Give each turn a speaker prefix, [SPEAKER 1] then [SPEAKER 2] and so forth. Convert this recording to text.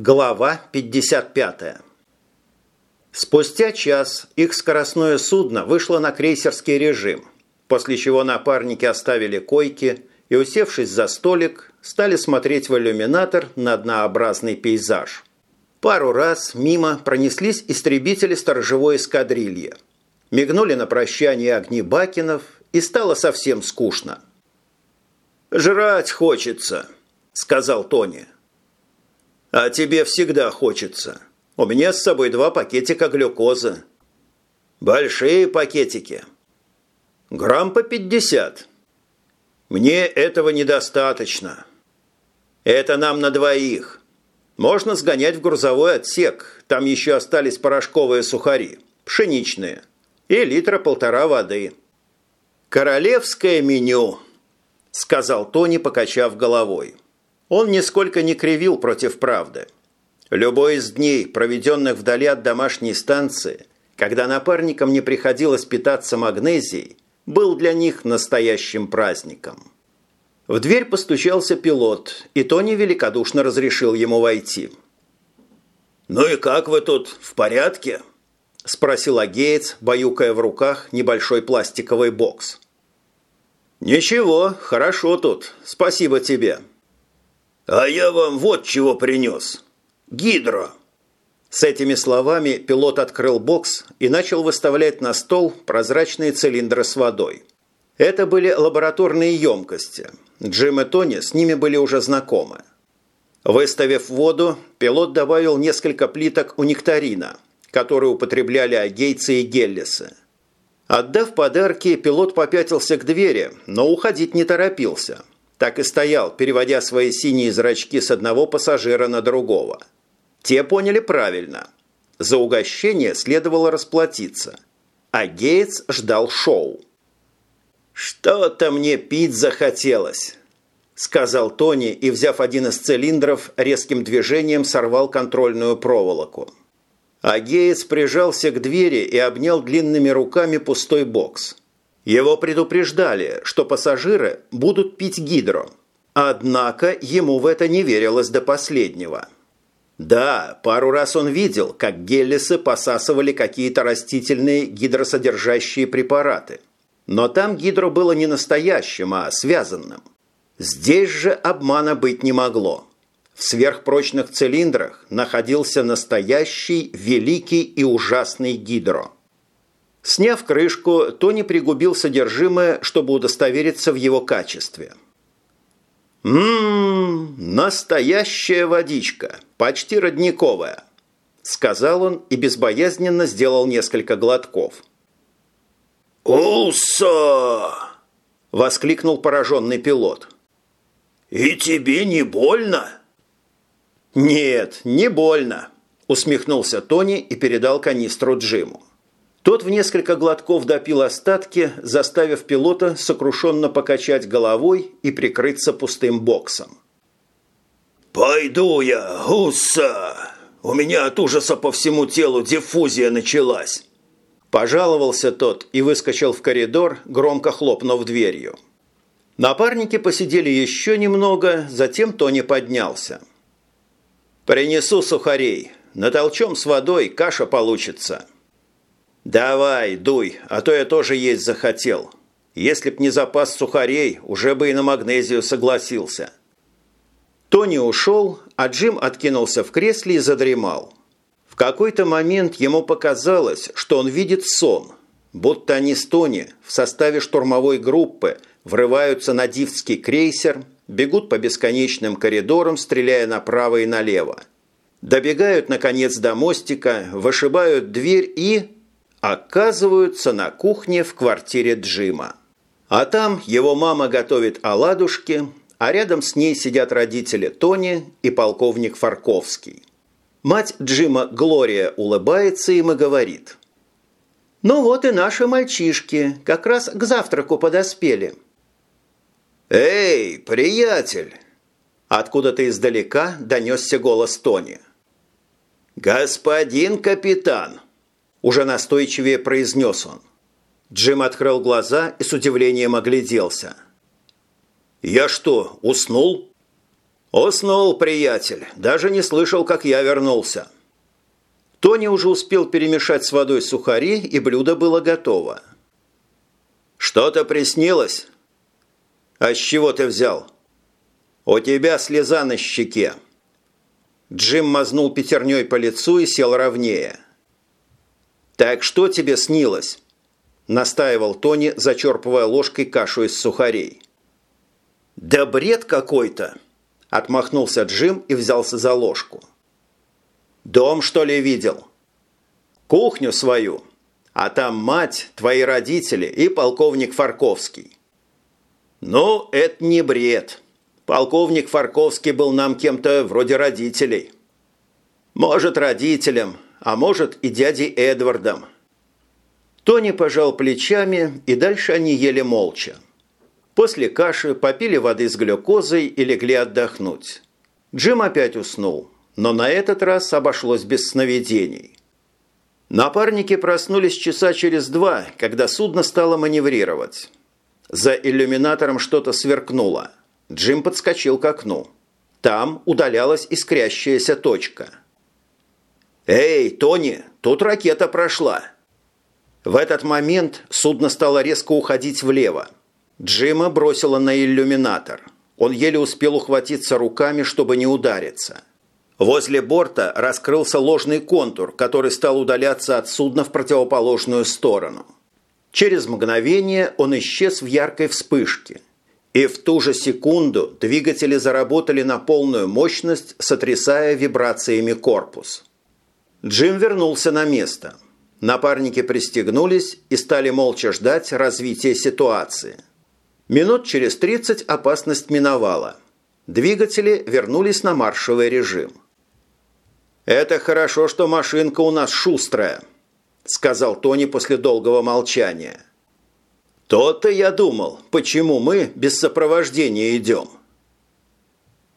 [SPEAKER 1] Глава 55. Спустя час их скоростное судно вышло на крейсерский режим, после чего напарники оставили койки и, усевшись за столик, стали смотреть в иллюминатор на однообразный пейзаж. Пару раз мимо пронеслись истребители сторожевой эскадрильи. Мигнули на прощание огни Бакинов, и стало совсем скучно. «Жрать хочется», – сказал Тони. А тебе всегда хочется. У меня с собой два пакетика глюкозы. Большие пакетики. Грамм по 50. Мне этого недостаточно. Это нам на двоих. Можно сгонять в грузовой отсек. Там еще остались порошковые сухари. Пшеничные. И литра полтора воды. «Королевское меню», – сказал Тони, покачав головой. Он нисколько не кривил против правды. Любой из дней, проведенных вдали от домашней станции, когда напарникам не приходилось питаться магнезией, был для них настоящим праздником. В дверь постучался пилот, и Тони великодушно разрешил ему войти. «Ну и как вы тут, в порядке?» – спросил Агеец, баюкая в руках небольшой пластиковый бокс. «Ничего, хорошо тут, спасибо тебе», «А я вам вот чего принес. Гидро!» С этими словами пилот открыл бокс и начал выставлять на стол прозрачные цилиндры с водой. Это были лабораторные емкости. Джим и Тони с ними были уже знакомы. Выставив воду, пилот добавил несколько плиток у нектарина, которые употребляли агейцы и геллисы. Отдав подарки, пилот попятился к двери, но уходить не торопился – так и стоял, переводя свои синие зрачки с одного пассажира на другого. Те поняли правильно. За угощение следовало расплатиться. А Гейтс ждал шоу. «Что-то мне пить захотелось», – сказал Тони и, взяв один из цилиндров, резким движением сорвал контрольную проволоку. А Гейтс прижался к двери и обнял длинными руками пустой бокс – его предупреждали, что пассажиры будут пить гидро. Однако ему в это не верилось до последнего. Да, пару раз он видел, как геллисы посасывали какие-то растительные гидросодержащие препараты. Но там гидро было не настоящим, а связанным. Здесь же обмана быть не могло. В сверхпрочных цилиндрах находился настоящий, великий и ужасный гидро – Сняв крышку, Тони пригубил содержимое, чтобы удостовериться в его качестве. «Ммм, настоящая водичка, почти родниковая», – сказал он и безбоязненно сделал несколько глотков. «Уса!» – воскликнул пораженный пилот. «И тебе не больно?» «Нет, не больно», – усмехнулся Тони и передал канистру Джиму. Тот в несколько глотков допил остатки, заставив пилота сокрушенно покачать головой и прикрыться пустым боксом. «Пойду я, гуса! У меня от ужаса по всему телу диффузия началась!» Пожаловался тот и выскочил в коридор, громко хлопнув дверью. Напарники посидели еще немного, затем Тони поднялся. «Принесу сухарей. Натолчем с водой, каша получится». «Давай, дуй, а то я тоже есть захотел. Если б не запас сухарей, уже бы и на магнезию согласился». Тони ушел, а Джим откинулся в кресле и задремал. В какой-то момент ему показалось, что он видит сон, будто они с Тони в составе штурмовой группы врываются на дивский крейсер, бегут по бесконечным коридорам, стреляя направо и налево. Добегают, наконец, до мостика, вышибают дверь и оказываются на кухне в квартире Джима. А там его мама готовит оладушки, а рядом с ней сидят родители Тони и полковник Фарковский. Мать Джима Глория улыбается им и говорит. «Ну вот и наши мальчишки, как раз к завтраку подоспели». «Эй, приятель!» Откуда-то издалека донесся голос Тони. «Господин капитан!» Уже настойчивее произнес он. Джим открыл глаза и с удивлением огляделся. «Я что, уснул?» «Уснул, приятель. Даже не слышал, как я вернулся». Тони уже успел перемешать с водой сухари, и блюдо было готово. «Что-то приснилось?» «А с чего ты взял?» «У тебя слеза на щеке». Джим мазнул пятерней по лицу и сел ровнее. «Так что тебе снилось?» настаивал Тони, зачерпывая ложкой кашу из сухарей. «Да бред какой-то!» – отмахнулся Джим и взялся за ложку. «Дом, что ли, видел?» «Кухню свою, а там мать, твои родители и полковник Фарковский». «Ну, это не бред. Полковник Фарковский был нам кем-то вроде родителей». «Может, родителям, а может и дядей Эдвардом», Тони пожал плечами, и дальше они ели молча. После каши попили воды с глюкозой и легли отдохнуть. Джим опять уснул, но на этот раз обошлось без сновидений. Напарники проснулись часа через два, когда судно стало маневрировать. За иллюминатором что-то сверкнуло. Джим подскочил к окну. Там удалялась искрящаяся точка. «Эй, Тони, тут ракета прошла!» В этот момент судно стало резко уходить влево. Джима бросило на иллюминатор. Он еле успел ухватиться руками, чтобы не удариться. Возле борта раскрылся ложный контур, который стал удаляться от судна в противоположную сторону. Через мгновение он исчез в яркой вспышке. И в ту же секунду двигатели заработали на полную мощность, сотрясая вибрациями корпус. Джим вернулся на место – Напарники пристегнулись и стали молча ждать развития ситуации. Минут через 30 опасность миновала. Двигатели вернулись на маршевый режим. «Это хорошо, что машинка у нас шустрая», – сказал Тони после долгого молчания. «То-то я думал, почему мы без сопровождения идем».